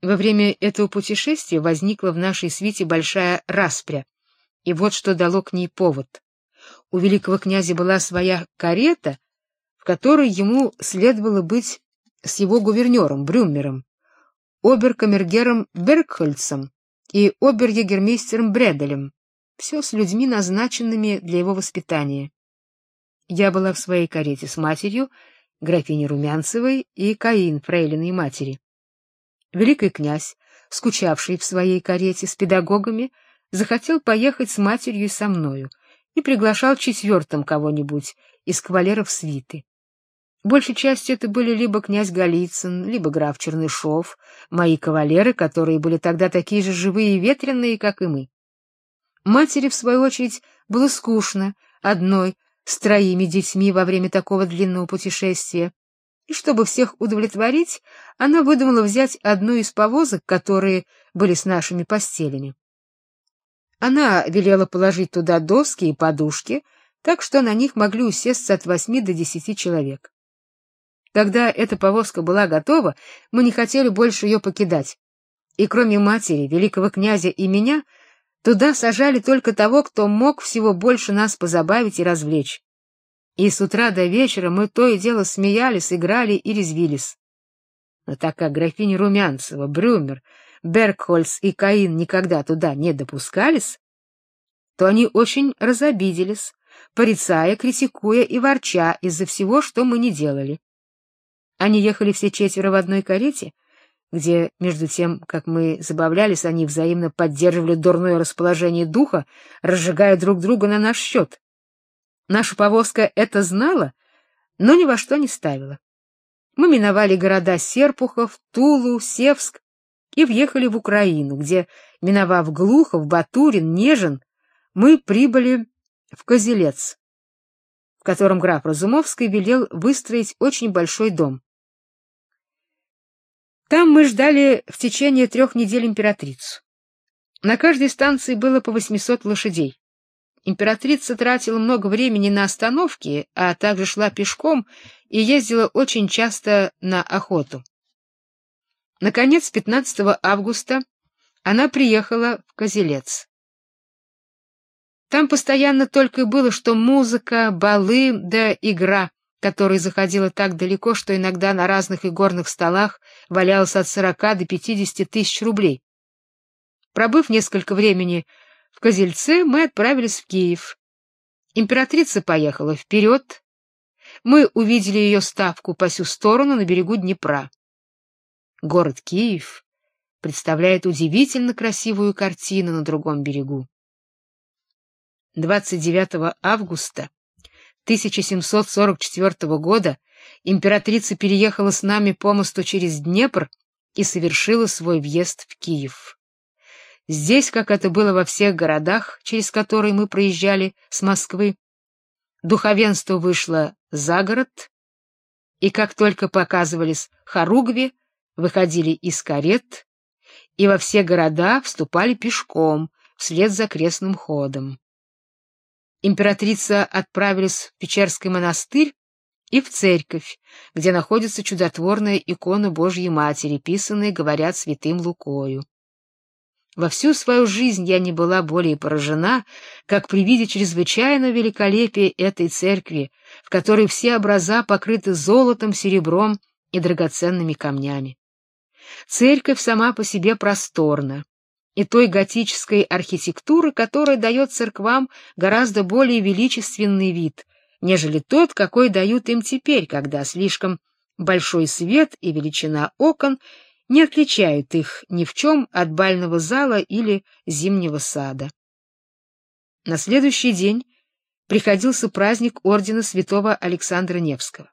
Во время этого путешествия возникла в нашей свите большая распря, и вот что дало к ней повод. У великого князя была своя карета, в которой ему следовало быть с его гувернером Брюмером, оберкамергером Бергхольцем и обер-егермейстером Бределем, все с людьми, назначенными для его воспитания. Я была в своей карете с матерью, графиней Румянцевой и Каин, фрейлиной матери. Великий князь, скучавший в своей карете с педагогами, захотел поехать с матерью и со мною и приглашал четвертым кого-нибудь из кавалеров свиты. Большей частью это были либо князь Голицын, либо граф Чернышов, мои кавалеры, которые были тогда такие же живые и ветреные, как и мы. Матери, в свою очередь, было скучно одной с троими детьми во время такого длинного путешествия, и чтобы всех удовлетворить, она выдумала взять одну из повозок, которые были с нашими постелями. Она велела положить туда доски и подушки, так что на них могли усесться от восьми до десяти человек. Когда эта повозка была готова, мы не хотели больше ее покидать. И кроме матери, великого князя и меня, туда сажали только того, кто мог всего больше нас позабавить и развлечь. И с утра до вечера мы то и дело смеялись, играли и резвились. Но так как графиня Румянцева, Брюмер, Бергхольц и Каин никогда туда не допускались, то они очень разобиделись, порицая, критикуя и ворча из-за всего, что мы не делали. Они ехали все четверо в одной карете, где, между тем, как мы забавлялись, они взаимно поддерживали дурное расположение духа, разжигая друг друга на наш счет. Наша повозка это знала, но ни во что не ставила. Мы миновали города Серпухов, Тулу, Севск и въехали в Украину, где, миновав Глухов, Батурин, Нежин, мы прибыли в Козелец, в котором граф Разумовский велел выстроить очень большой дом. Там мы ждали в течение трех недель императрицу. На каждой станции было по 800 лошадей. Императрица тратила много времени на остановки, а также шла пешком и ездила очень часто на охоту. Наконец, 15 августа она приехала в Козелец. Там постоянно только и было, что музыка, балы да игра, которая заходила так далеко, что иногда на разных игорных столах валялось от 40 до 50 тысяч рублей. Пробыв несколько времени в Козельце мы отправились в Киев. Императрица поехала вперед. Мы увидели ее ставку по всю сторону на берегу Днепра. Город Киев представляет удивительно красивую картину на другом берегу. 29 августа 1744 года императрица переехала с нами по мосту через Днепр и совершила свой въезд в Киев. Здесь, как это было во всех городах, через которые мы проезжали с Москвы, духовенство вышло за город, и как только показывались хоругви, выходили из карет и во все города вступали пешком вслед за крестным ходом. Императрица отправилась в Печерский монастырь и в церковь, где находится чудотворная икона Божьей Матери, писанная, говорят, святым Лукою. Во всю свою жизнь я не была более поражена, как при виде чрезвычайного великолепия этой церкви, в которой все образа покрыты золотом, серебром и драгоценными камнями. Церковь сама по себе просторна, и той готической архитектуры, которая дает церквам гораздо более величественный вид, нежели тот, какой дают им теперь, когда слишком большой свет и величина окон не отличают их ни в чем от бального зала или зимнего сада. На следующий день приходился праздник ордена Святого Александра Невского.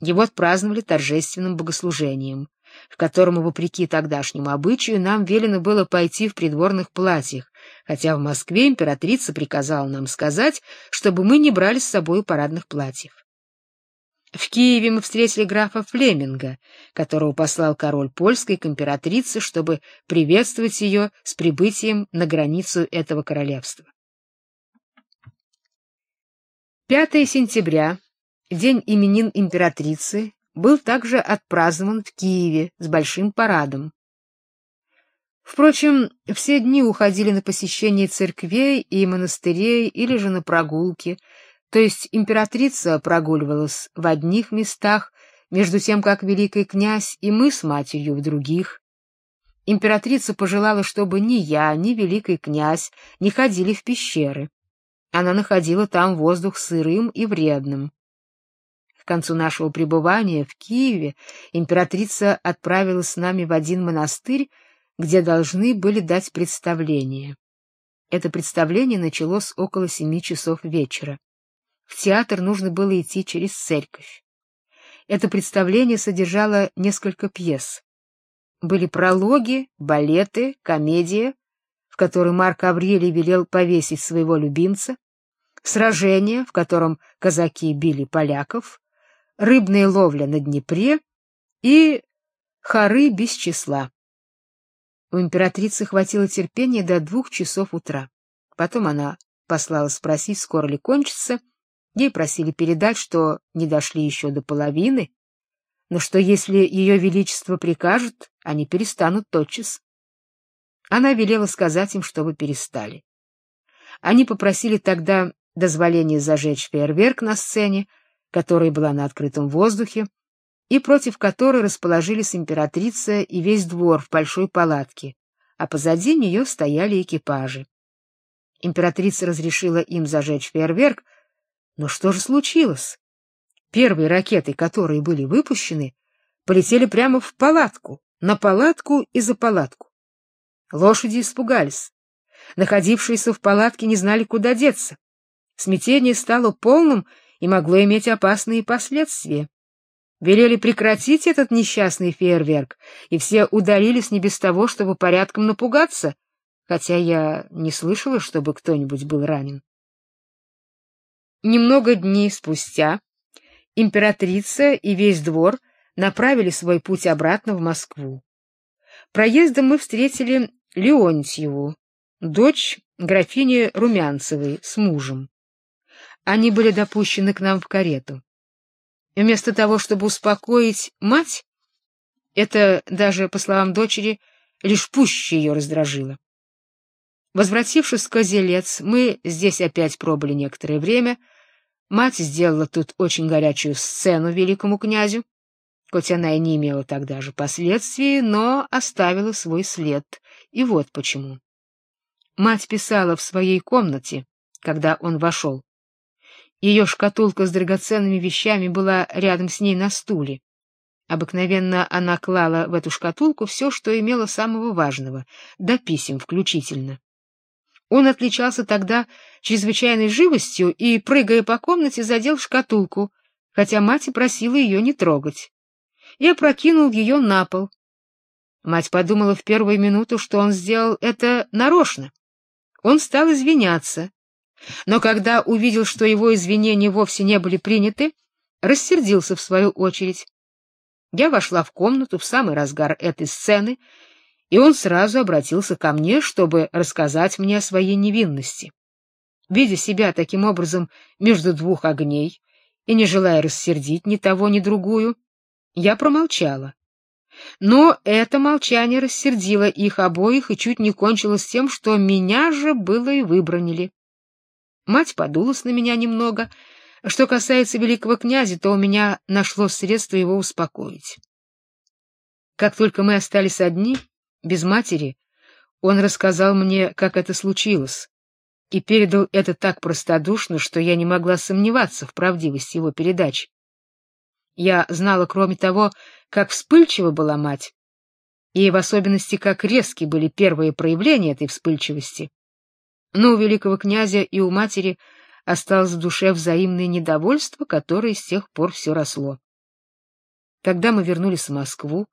Его отпраздновали торжественным богослужением, в котором, вопреки тогдашнему обычаю, нам велено было пойти в придворных платьях, хотя в Москве императрица приказала нам сказать, чтобы мы не брали с собой парадных платьев. В Киеве мы встретили графа Флеминга, которого послал король польской к императрице, чтобы приветствовать ее с прибытием на границу этого королевства. 5 сентября, день именин императрицы, был также отпразднован в Киеве с большим парадом. Впрочем, все дни уходили на посещение церквей и монастырей или же на прогулки, то есть императрица прогуливалась в одних местах, между тем как великий князь и мы с матерью в других. Императрица пожелала, чтобы ни я, ни великий князь не ходили в пещеры. Она находила там воздух сырым и вредным. К концу нашего пребывания в Киеве императрица отправилась с нами в один монастырь, где должны были дать представление. Это представление началось около семи часов вечера. В театр нужно было идти через церковь. Это представление содержало несколько пьес. Были прологи, балеты, комедия, в которой Марк Аврелий велел повесить своего любимца, сражение, в котором казаки били поляков, рыбная ловля на Днепре и хоры без числа. У императрицы хватило терпения до двух часов утра. Потом она послала спросить, скоро ли кончится. Ей просили передать, что не дошли еще до половины, но что если ее величество прикажет, они перестанут тотчас. Она велела сказать им, чтобы перестали. Они попросили тогда дозволения зажечь фейерверк на сцене, которая была на открытом воздухе, и против которой расположились императрица и весь двор в большой палатке, а позади нее стояли экипажи. Императрица разрешила им зажечь фейерверк, но что же случилось? Первые ракеты, которые были выпущены, полетели прямо в палатку, на палатку и за палатку. Лошади испугались. Находившиеся в палатке не знали, куда деться. Смятение стало полным и могло иметь опасные последствия велели прекратить этот несчастный фейерверк, и все удалились не без того, чтобы порядком напугаться, хотя я не слышала, чтобы кто-нибудь был ранен. Немного дней спустя императрица и весь двор направили свой путь обратно в Москву. Проездом мы встретили Леонтьеву, дочь графини Румянцевой с мужем. Они были допущены к нам в карету. Вместо того, чтобы успокоить мать, это даже, по словам дочери, лишь пуще ее раздражило. Возвратившись в Козелец, мы здесь опять пробыли некоторое время. Мать сделала тут очень горячую сцену великому князю, хоть она и не имела тогда же последствий, но оставила свой след. И вот почему. Мать писала в своей комнате, когда он вошел. Ее шкатулка с драгоценными вещами была рядом с ней на стуле. Обыкновенно она клала в эту шкатулку все, что имело самого важного, до писем включительно. Он отличался тогда чрезвычайной живостью и, прыгая по комнате, задел шкатулку, хотя мать просила ее не трогать. И опрокинул ее на пол. Мать подумала в первую минуту, что он сделал это нарочно. Он стал извиняться, но когда увидел, что его извинения вовсе не были приняты, рассердился в свою очередь. Я вошла в комнату в самый разгар этой сцены, и он сразу обратился ко мне, чтобы рассказать мне о своей невинности. Видя себя таким образом между двух огней и не желая рассердить ни того, ни другую, я промолчала. Но это молчание рассердило их обоих и чуть не кончилось тем, что меня же было и выбронили. Мать подулась на меня немного. Что касается великого князя, то у меня нашлось средство его успокоить. Как только мы остались одни, без матери, он рассказал мне, как это случилось, и передал это так простодушно, что я не могла сомневаться в правдивости его передач. Я знала, кроме того, как вспыльчива была мать, и в особенности, как резки были первые проявления этой вспыльчивости. Но у великого князя и у матери осталось в душе взаимное недовольство, которое с тех пор все росло. Когда мы вернулись в Москву,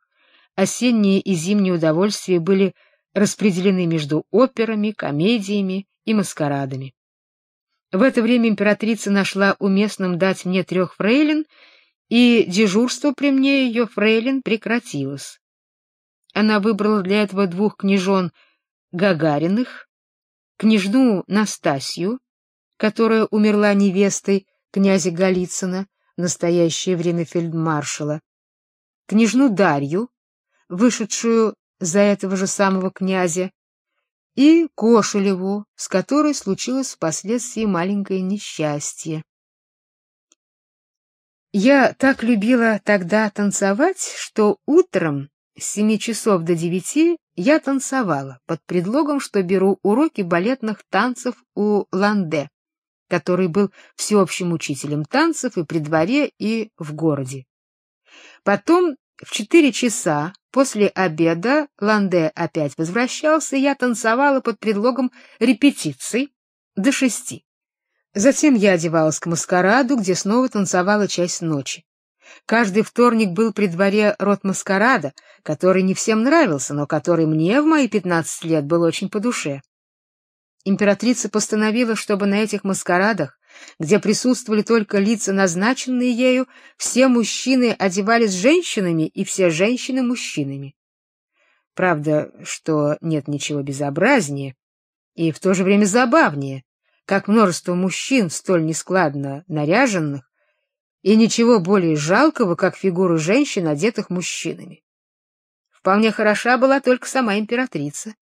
осенние и зимние удовольствия были распределены между операми, комедиями и маскарадами. В это время императрица нашла уместным дать мне трех фрейлин, и дежурство при мне ее фрейлин прекратилось. Она выбрала для этого двух княжон Гагариных, княжну Настасью, которая умерла невестой князя Голицына в настоящее время фельдмаршала, княжну Дарью, вышедшую за этого же самого князя, и Кошелеву, с которой случилось впоследствии маленькое несчастье. Я так любила тогда танцевать, что утром с семи часов до девяти я танцевала под предлогом, что беру уроки балетных танцев у Ланде, который был всеобщим учителем танцев и при дворе, и в городе. Потом в четыре часа после обеда Ланде опять возвращался, и я танцевала под предлогом репетиций до шести. Затем я одевалась к маскараду, где снова танцевала часть ночи. Каждый вторник был при дворе рот маскарада, который не всем нравился, но который мне в мои пятнадцать лет был очень по душе. Императрица постановила, чтобы на этих маскарадах, где присутствовали только лица, назначенные ею, все мужчины одевались женщинами и все женщины мужчинами. Правда, что нет ничего безобразнее и в то же время забавнее, как множество мужчин столь нескладно наряженных, и ничего более жалкого, как фигуры женщин, одетых мужчинами. Вполне хороша была только сама императрица,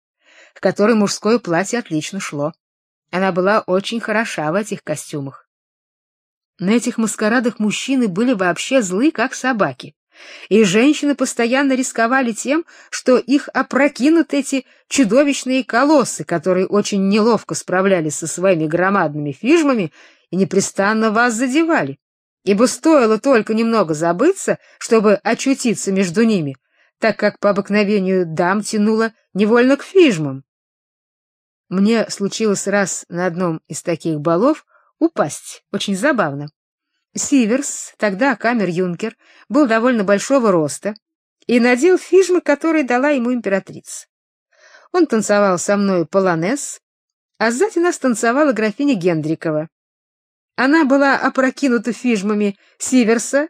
к которой мужское платье отлично шло. Она была очень хороша в этих костюмах. На этих маскарадах мужчины были вообще злы, как собаки. И женщины постоянно рисковали тем, что их опрокинут эти чудовищные колоссы, которые очень неловко справлялись со своими громадными фижмами и непрестанно вас задевали. Ибо стоило только немного забыться, чтобы очутиться между ними, так как по обыкновению дам тянуло невольно к фижмам. Мне случилось раз на одном из таких балов упасть, очень забавно. Сиверс, тогда камер-юнкер, был довольно большого роста и надел фижмы, которые дала ему императрица. Он танцевал со мной полонез, а сзади нас танцевала графиня Гендрикова. Она была опрокинута фижмами Сиверса,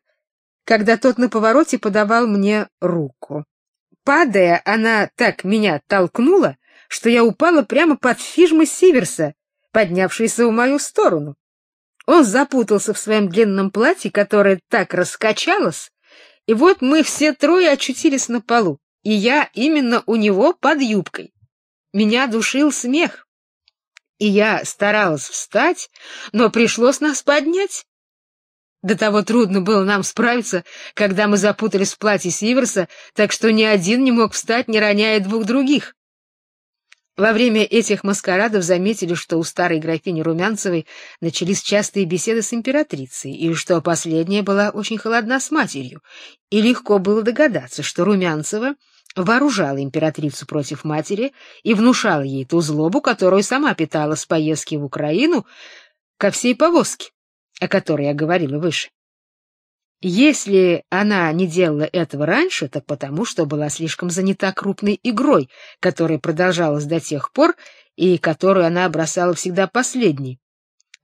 когда тот на повороте подавал мне руку. Падая, она так меня толкнула, что я упала прямо под фижмы Сиверса, поднявшиеся в мою сторону. Он запутался в своем длинном платье, которое так раскачалось, и вот мы все трое очутились на полу, и я именно у него под юбкой. Меня душил смех, и я старалась встать, но пришлось нас поднять. До того трудно было нам справиться, когда мы запутались в платье Сиверса, так что ни один не мог встать, не роняя двух других. Во время этих маскарадов заметили, что у старой графини Румянцевой начались частые беседы с императрицей, и что последняя была очень холодна с матерью, и легко было догадаться, что Румянцева вооружала императрицу против матери и внушала ей ту злобу, которую сама питала с поездки в Украину ко всей повозке, о которой я говорила выше. Если она не делала этого раньше, так потому, что была слишком занята крупной игрой, которая продолжалась до тех пор и которую она бросала всегда последней.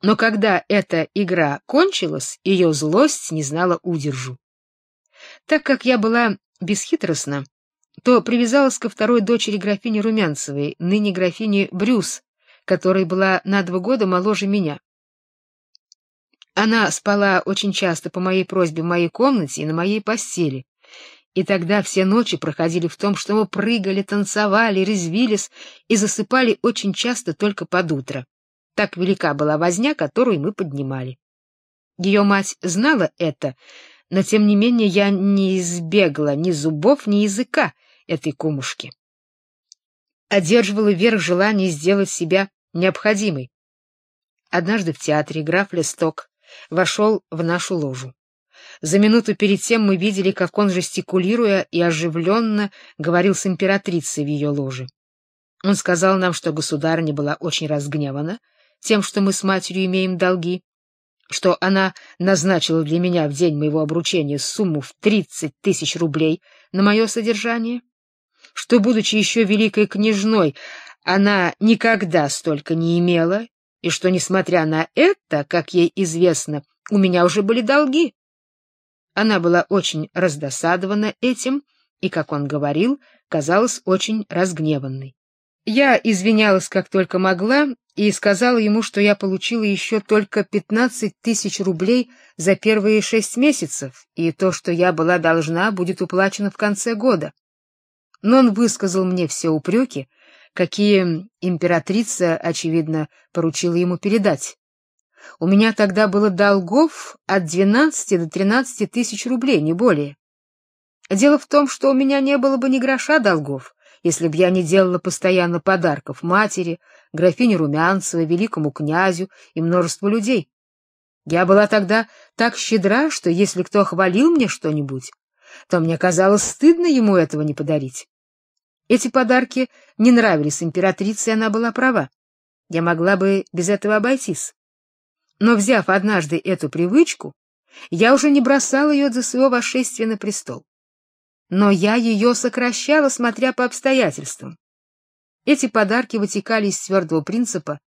Но когда эта игра кончилась, ее злость не знала удержу. Так как я была бесхитростна, то привязалась ко второй дочери графини Румянцевой, ныне графини Брюс, которая была на два года моложе меня. Она спала очень часто по моей просьбе в моей комнате и на моей постели. И тогда все ночи проходили в том, что мы прыгали, танцевали, резвились и засыпали очень часто только под утро. Так велика была возня, которую мы поднимали. Ее мать знала это, но тем не менее я не избегла ни зубов, ни языка этой кумушки. Одерживала верх желание сделать себя необходимой. Однажды в театре граф Лесток вошел в нашу ложу. За минуту перед тем мы видели, как он жестикулируя и оживленно говорил с императрицей в ее ложе. Он сказал нам, что государыня была очень разгневана тем, что мы с матерью имеем долги, что она назначила для меня в день моего обручения сумму в тридцать тысяч рублей на мое содержание, что, будучи еще великой княжной, она никогда столько не имела и что, несмотря на это, как ей известно, у меня уже были долги. Она была очень раздосадована этим и, как он говорил, казалась очень разгневанной. Я извинялась как только могла и сказала ему, что я получила еще только пятнадцать тысяч рублей за первые шесть месяцев, и то, что я была должна, будет уплачено в конце года. но он высказал мне все упреки, какие императрица, очевидно, поручила ему передать. У меня тогда было долгов от 12 до 13 тысяч рублей, не более. Дело в том, что у меня не было бы ни гроша долгов, если б я не делала постоянно подарков матери, графине Румянцевой, великому князю и множеству людей. Я была тогда так щедра, что если кто хвалил мне что-нибудь, то мне казалось стыдно ему этого не подарить. Эти подарки не нравились императрице, и она была права. Я могла бы без этого обойтись. Но взяв однажды эту привычку, я уже не бросала ее за своего восшествия на престол. Но я ее сокращала, смотря по обстоятельствам. Эти подарки вытекали из твердого принципа,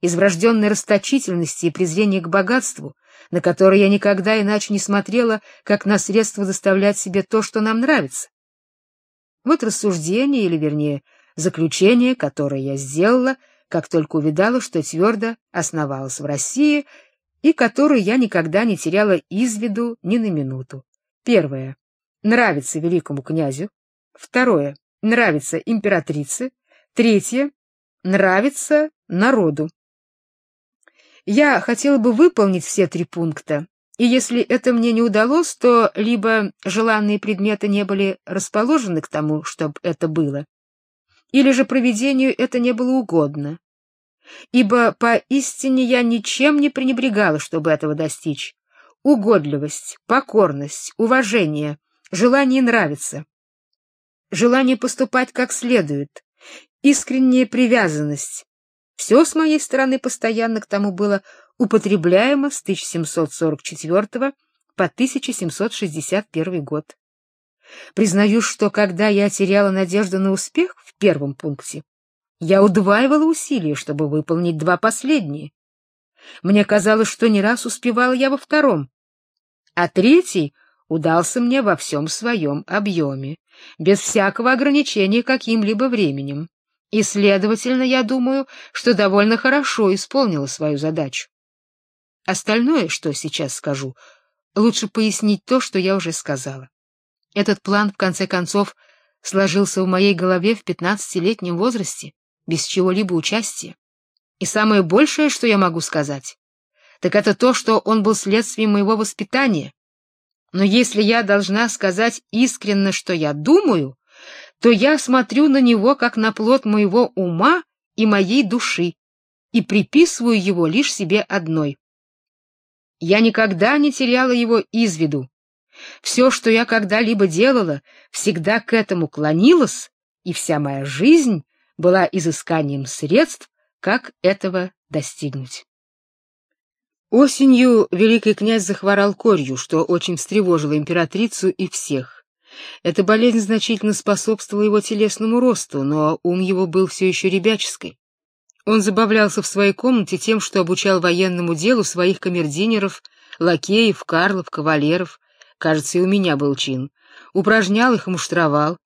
из врожденной расточительности и презрения к богатству, на которое я никогда иначе не смотрела, как на средство доставлять себе то, что нам нравится. Вот рассуждение, или вернее, заключение, которое я сделала, как только увидала, что твердо основалась в России и которое я никогда не теряла из виду ни на минуту. Первое нравится великому князю. Второе нравится императрице. Третье нравится народу. Я хотела бы выполнить все три пункта, и если это мне не удалось, то либо желанные предметы не были расположены к тому, чтобы это было, или же провидению это не было угодно. Ибо поистине я ничем не пренебрегала, чтобы этого достичь. Угодливость, покорность, уважение, желание нравиться, желание поступать как следует, искренняя привязанность. Все с моей стороны постоянно к тому было употребляемо с 1744 по 1761 год. Признаюсь, что когда я теряла надежду на успех в первом пункте, я удваивала усилия, чтобы выполнить два последние. Мне казалось, что не раз успевала я во втором, а третий удался мне во всем своем объеме, без всякого ограничения каким-либо временем. И, следовательно, я думаю, что довольно хорошо исполнила свою задачу. Остальное, что сейчас скажу, лучше пояснить то, что я уже сказала. Этот план, в конце концов, сложился в моей голове в пятнадцатилетнем возрасте, без чего-либо участия. И самое большее, что я могу сказать, так это то, что он был следствием моего воспитания. Но если я должна сказать искренне, что я думаю, то я смотрю на него как на плод моего ума и моей души и приписываю его лишь себе одной. Я никогда не теряла его из виду. Все, что я когда-либо делала, всегда к этому клонилось, и вся моя жизнь была изысканием средств, как этого достигнуть. Осенью великий князь захворал корью, что очень встревожило императрицу и всех. Эта болезнь значительно способствовала его телесному росту, но ум его был все еще ребяческий. Он забавлялся в своей комнате тем, что обучал военному делу своих камердинеров, лакеев, карлов, кавалеров, кажется, и у меня был чин, упражнял их и муштровал,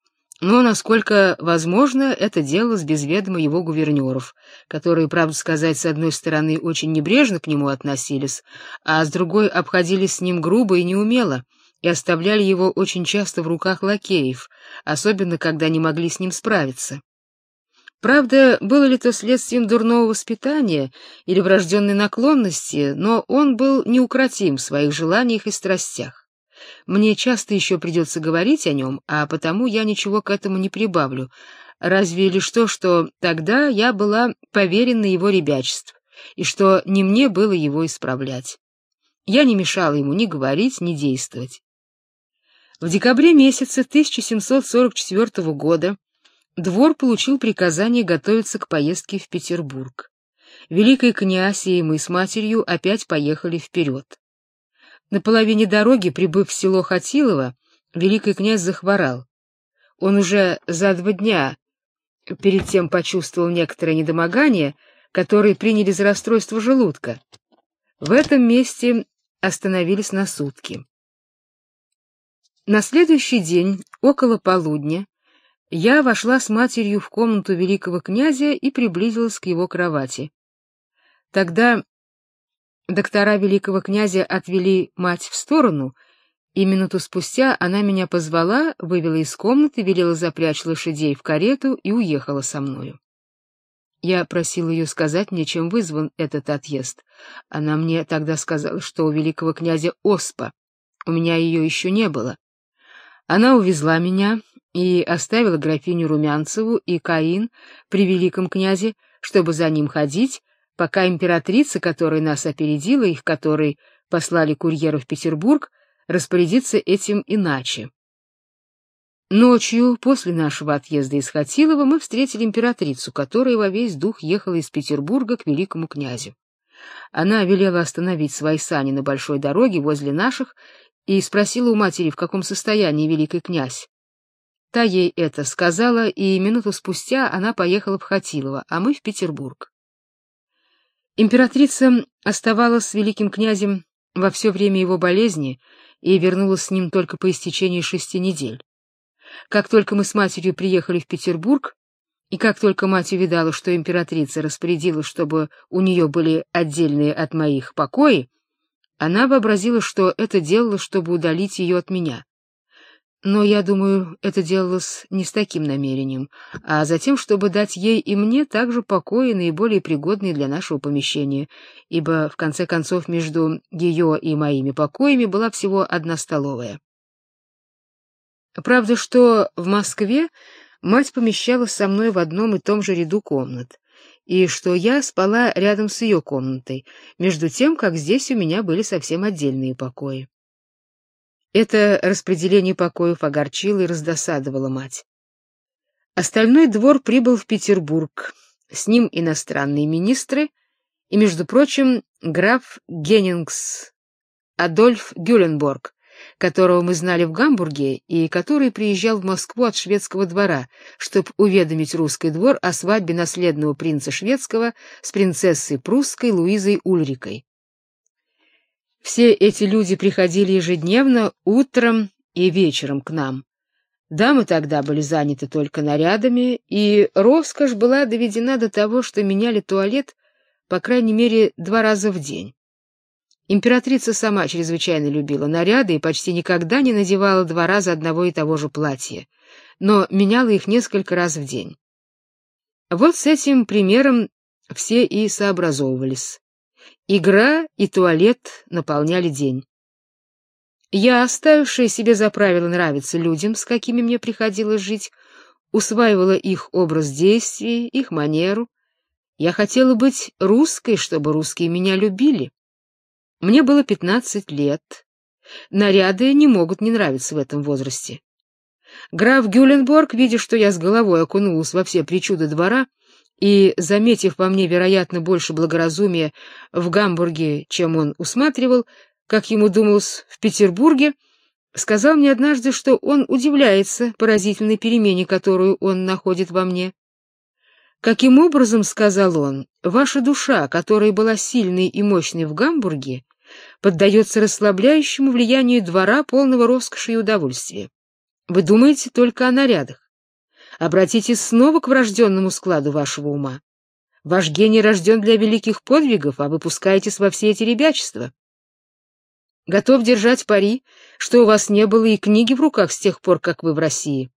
но, насколько возможно, это делалось без ведома его гувернеров, которые, правда сказать, с одной стороны очень небрежно к нему относились, а с другой обходились с ним грубо и неумело, и оставляли его очень часто в руках лакеев, особенно когда не могли с ним справиться. Правда, было ли то следствием дурного воспитания или врожденной наклонности, но он был неукротим в своих желаниях и страстях. Мне часто еще придется говорить о нем, а потому я ничего к этому не прибавлю, разве лишь то, что тогда я была поверена его ребячеству, и что не мне было его исправлять. Я не мешала ему ни говорить, ни действовать. В декабре месяце 1744 года Двор получил приказание готовиться к поездке в Петербург. Великий князь и мы с матерью опять поехали вперед. На половине дороги, прибыв в село Хатилово, великий князь захворал. Он уже за два дня перед тем почувствовал некоторое недомогание, которое приняли за расстройство желудка. В этом месте остановились на сутки. На следующий день, около полудня, я вошла с матерью в комнату великого князя и приблизилась к его кровати. Тогда доктора великого князя отвели мать в сторону И минуту спустя она меня позвала, вывела из комнаты, велела запрячь лошадей в карету и уехала со мною. Я просил ее сказать мне, чем вызван этот отъезд. Она мне тогда сказала, что у великого князя оспа. У меня ее еще не было. Она увезла меня и оставила графиню Румянцеву и Каин при великом князе, чтобы за ним ходить, пока императрица, которая нас опередила, их которой послали курьера в Петербург, распорядится этим иначе. Ночью, после нашего отъезда из Хатилова, мы встретили императрицу, которая во весь дух ехала из Петербурга к великому князю. Она велела остановить свои сани на большой дороге возле наших и спросила у матери, в каком состоянии великий князь. Та ей это сказала, и минуту спустя она поехала в Хатилово, а мы в Петербург. Императрица оставалась с великим князем во все время его болезни и вернулась с ним только по истечении шести недель. Как только мы с матерью приехали в Петербург, и как только мать увидала, что императрица распорядила, чтобы у нее были отдельные от моих покои, она вообразила, что это делала, чтобы удалить ее от меня. Но я думаю, это делалось не с таким намерением, а затем, чтобы дать ей и мне также покои наиболее пригодные для нашего помещения, ибо в конце концов между ее и моими покоями была всего одна столовая. Правда, что в Москве мать помещалась со мной в одном и том же ряду комнат, и что я спала рядом с ее комнатой, между тем, как здесь у меня были совсем отдельные покои. Это распределение покоев огорчило и раздосадовало мать. Остальной двор прибыл в Петербург, с ним иностранные министры и, между прочим, граф Геннингс, Адольф Гюленборг, которого мы знали в Гамбурге и который приезжал в Москву от шведского двора, чтобы уведомить русский двор о свадьбе наследного принца шведского с принцессой прусской Луизой Ульрикой. Все эти люди приходили ежедневно утром и вечером к нам. Дамы тогда были заняты только нарядами, и роскошь была доведена до того, что меняли туалет по крайней мере два раза в день. Императрица сама чрезвычайно любила наряды и почти никогда не надевала два раза одного и того же платья, но меняла их несколько раз в день. Вот с этим примером все и сообразовывались. Игра и туалет наполняли день. Я, оставившая себе за правило нравиться людям, с какими мне приходилось жить, усваивала их образ действий, их манеру. Я хотела быть русской, чтобы русские меня любили. Мне было пятнадцать лет. Наряды не могут не нравиться в этом возрасте. Граф Гюленборг, видя, что я с головой окунулась во все причуды двора и заметив во мне, вероятно, больше благоразумия в Гамбурге, чем он усматривал, как ему думалось в Петербурге, сказал мне однажды, что он удивляется поразительной перемене, которую он находит во мне. Каким образом, сказал он, ваша душа, которая была сильной и мощной в Гамбурге, поддается расслабляющему влиянию двора полного роскоши и удовольствия. Вы думаете только о нарядах. Обратитесь снова к врожденному складу вашего ума. Ваш гений рожден для великих подвигов, а вы пускаетесь во все эти ребячества. Готов держать пари, что у вас не было и книги в руках с тех пор, как вы в России.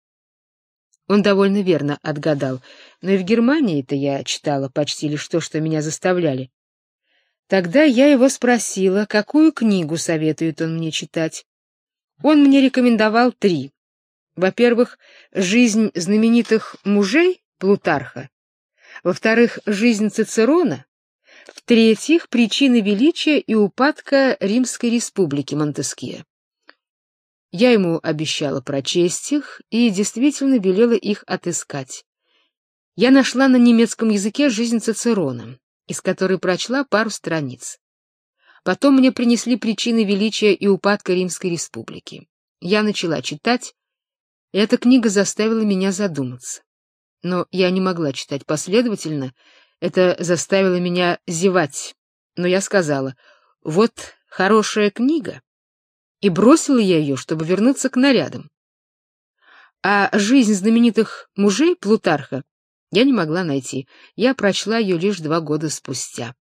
Он довольно верно отгадал, но и в Германии-то я читала почти лишь то, что меня заставляли. Тогда я его спросила, какую книгу советует он мне читать. Он мне рекомендовал три. Во-первых, «Жизнь знаменитых мужей» Плутарха. Во-вторых, «Жизнь Цицерона». В-третьих, «Причины величия и упадка Римской республики Монтескье». Я ему обещала прочесть их и действительно велела их отыскать. Я нашла на немецком языке «Жизнь Цицерона», из которой прочла пару страниц. Потом мне принесли причины величия и упадка Римской республики. Я начала читать, эта книга заставила меня задуматься. Но я не могла читать последовательно, это заставило меня зевать. Но я сказала: "Вот хорошая книга" и бросила я ее, чтобы вернуться к нарядам. А жизнь знаменитых мужей Плутарха я не могла найти. Я прочла ее лишь два года спустя.